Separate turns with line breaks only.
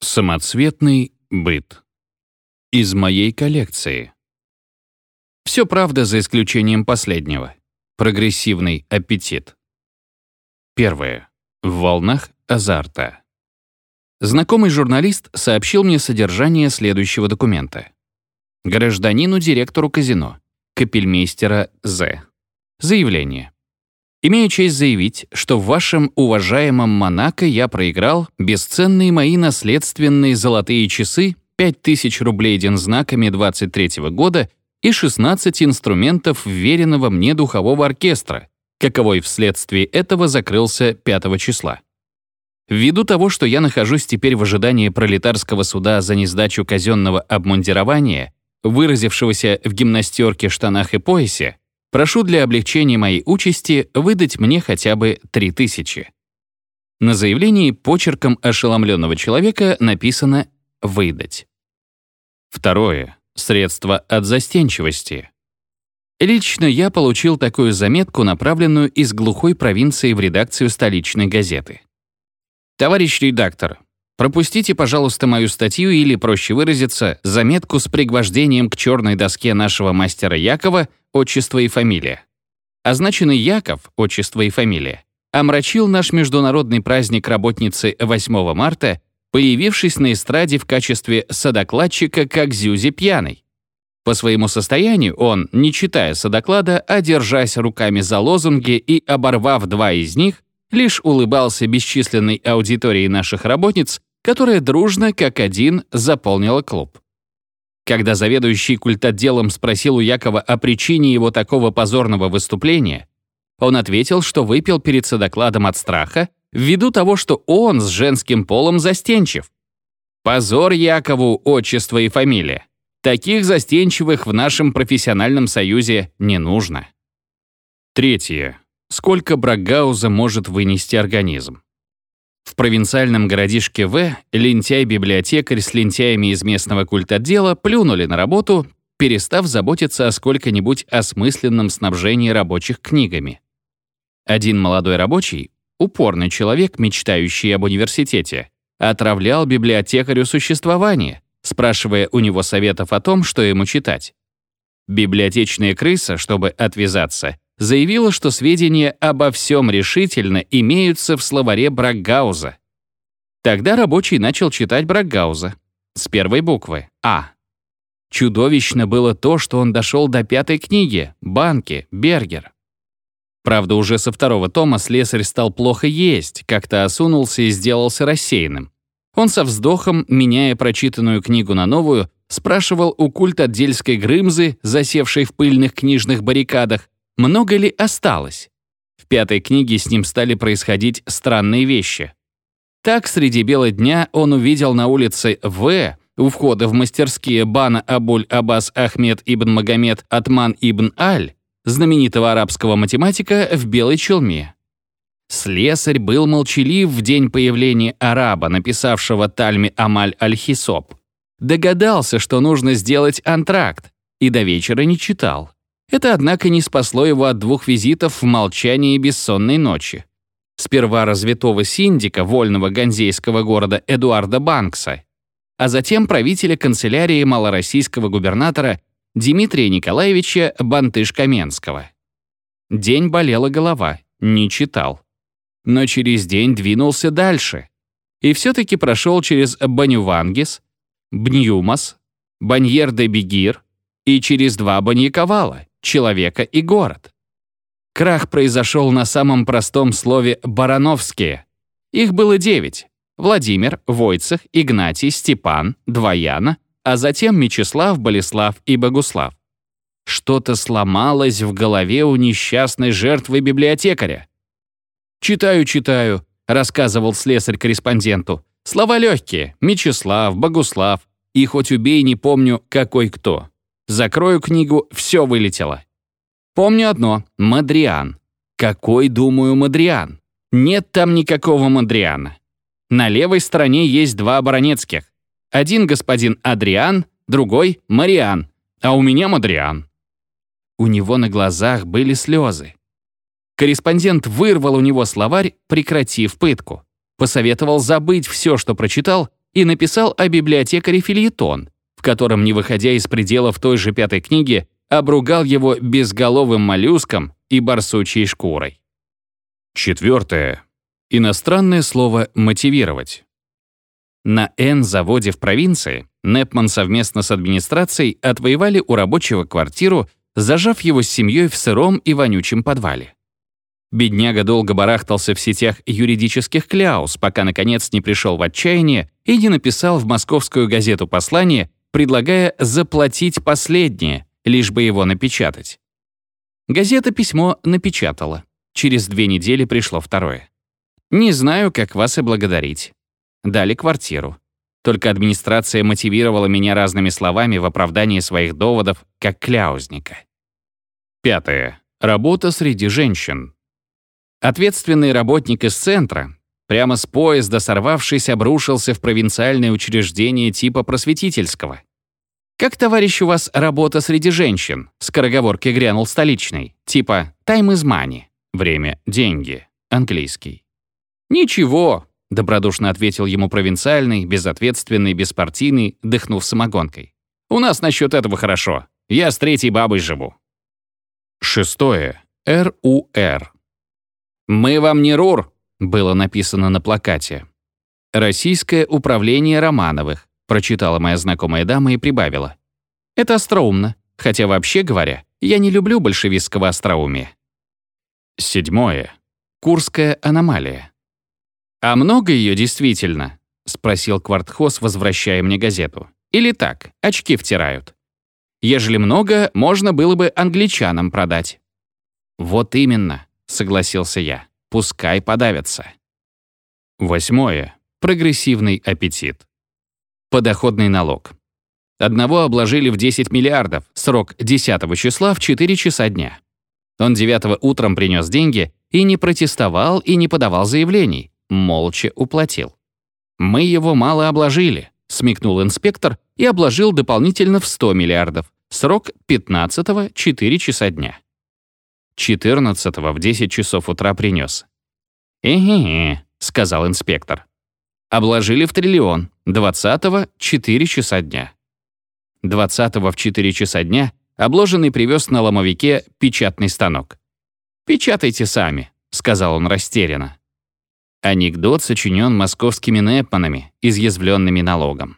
Самоцветный быт. Из моей коллекции. Все правда за исключением последнего. Прогрессивный аппетит. Первое. В волнах азарта. Знакомый журналист сообщил мне содержание следующего документа. Гражданину директору казино, капельмейстера З. Заявление. Имею честь заявить, что в вашем уважаемом Монако я проиграл бесценные мои наследственные золотые часы 5000 рублей дензнаками 23 -го года и 16 инструментов веренного мне духового оркестра, каковой вследствие этого закрылся 5 числа. Ввиду того, что я нахожусь теперь в ожидании пролетарского суда за несдачу казенного обмундирования, выразившегося в гимнастерке, штанах и поясе, Прошу для облегчения моей участи выдать мне хотя бы 3000. На заявлении почерком ошеломленного человека написано «выдать». Второе. Средство от застенчивости. Лично я получил такую заметку, направленную из глухой провинции в редакцию столичной газеты. «Товарищ редактор, пропустите, пожалуйста, мою статью или, проще выразиться, заметку с пригвождением к черной доске нашего мастера Якова отчество и фамилия. Означенный Яков, отчество и фамилия, омрачил наш международный праздник работницы 8 марта, появившись на эстраде в качестве садокладчика как Зюзи пьяный. По своему состоянию он, не читая садоклада, а держась руками за лозунги и оборвав два из них, лишь улыбался бесчисленной аудитории наших работниц, которая дружно, как один, заполнила клуб. Когда заведующий культотделом спросил у Якова о причине его такого позорного выступления, он ответил, что выпил перед содокладом от страха, ввиду того, что он с женским полом застенчив. Позор Якову, отчество и фамилия. Таких застенчивых в нашем профессиональном союзе не нужно. Третье. Сколько Брагауза может вынести организм? Провинциальном городишке В лентяй-библиотекарь с лентяями из местного культотдела плюнули на работу, перестав заботиться о сколько-нибудь осмысленном снабжении рабочих книгами. Один молодой рабочий, упорный человек, мечтающий об университете, отравлял библиотекарю существование, спрашивая у него советов о том, что ему читать. Библиотечная крыса, чтобы отвязаться, заявила, что сведения обо всем решительно имеются в словаре Бракгауза. Тогда рабочий начал читать Бракгауза с первой буквы «А». Чудовищно было то, что он дошел до пятой книги «Банки», «Бергер». Правда, уже со второго тома слесарь стал плохо есть, как-то осунулся и сделался рассеянным. Он со вздохом, меняя прочитанную книгу на новую, спрашивал у культ отдельской Грымзы, засевшей в пыльных книжных баррикадах, много ли осталось? В пятой книге с ним стали происходить странные вещи. Так, среди бела дня он увидел на улице В, у входа в мастерские Бана Абуль Аббас Ахмед ибн Магомед Атман ибн Аль, знаменитого арабского математика в белой челме. Слесарь был молчалив в день появления араба, написавшего Тальми Амаль Аль-Хисоб. Догадался, что нужно сделать антракт, и до вечера не читал. Это, однако, не спасло его от двух визитов в молчании бессонной ночи. Сперва развитого синдика вольного ганзейского города Эдуарда Банкса, а затем правителя канцелярии малороссийского губернатора Дмитрия Николаевича Бантыш-Каменского. День болела голова, не читал. Но через день двинулся дальше. И все-таки прошел через Банювангис, Бнюмас, Баньер-де-Бегир и через два Баньяковала человека и город. Крах произошел на самом простом слове «барановские». Их было девять. Владимир, Войцех, Игнатий, Степан, Двояна, а затем Мечислав, Болеслав и Богуслав. Что-то сломалось в голове у несчастной жертвы библиотекаря. «Читаю, читаю», — рассказывал слесарь корреспонденту. «Слова легкие. Мечислав, Богуслав. И хоть убей, не помню, какой кто. Закрою книгу, все вылетело. Помню одно — Мадриан. Какой, думаю, Мадриан? Нет там никакого Мадриана. На левой стороне есть два баронецких. Один господин Адриан, другой — Мариан, а у меня Мадриан. У него на глазах были слезы. Корреспондент вырвал у него словарь, прекратив пытку. Посоветовал забыть все, что прочитал, и написал о библиотекаре фильетон, в котором, не выходя из пределов той же пятой книги, обругал его безголовым моллюском и барсучьей шкурой. Четвертое. Иностранное слово «мотивировать». На Н-заводе в провинции Непман совместно с администрацией отвоевали у рабочего квартиру, зажав его с семьей в сыром и вонючем подвале. Бедняга долго барахтался в сетях юридических кляус, пока, наконец, не пришел в отчаяние и не написал в московскую газету послание, предлагая заплатить последнее, лишь бы его напечатать. Газета письмо напечатала. Через две недели пришло второе. «Не знаю, как вас и благодарить». Дали квартиру. Только администрация мотивировала меня разными словами в оправдании своих доводов, как кляузника. Пятое. Работа среди женщин. Ответственный работник из центра, прямо с поезда сорвавшись, обрушился в провинциальное учреждение типа просветительского. «Как, товарищ, у вас работа среди женщин?» Скороговорки грянул столичный. Типа «time is money» — время — деньги. Английский. «Ничего», — добродушно ответил ему провинциальный, безответственный, беспартийный, дыхнув самогонкой. «У нас насчет этого хорошо. Я с третьей бабой живу». Шестое. РУР. «Мы вам не РУР», — было написано на плакате. «Российское управление Романовых», — прочитала моя знакомая дама и прибавила. «Это остроумно, хотя вообще говоря, я не люблю большевистского остроумия». Седьмое. Курская аномалия. «А много ее действительно?» — спросил Квартхоз, возвращая мне газету. «Или так, очки втирают?» «Ежели много, можно было бы англичанам продать». «Вот именно», согласился я. Пускай подавятся. Восьмое. Прогрессивный аппетит. Подоходный налог. Одного обложили в 10 миллиардов, срок 10 числа в 4 часа дня. Он 9 утром принес деньги и не протестовал и не подавал заявлений, молча уплатил. «Мы его мало обложили», — смекнул инспектор и обложил дополнительно в 100 миллиардов, срок 15 4 часа дня. 14-го в 10 часов утра принес. «Эхе-хе», — сказал инспектор. Обложили в триллион, 20-го — 4 часа дня. 20-го в 4 часа дня обложенный привез на ломовике печатный станок. «Печатайте сами», — сказал он растерянно. Анекдот сочинен московскими Непманами, изъязвленными налогом.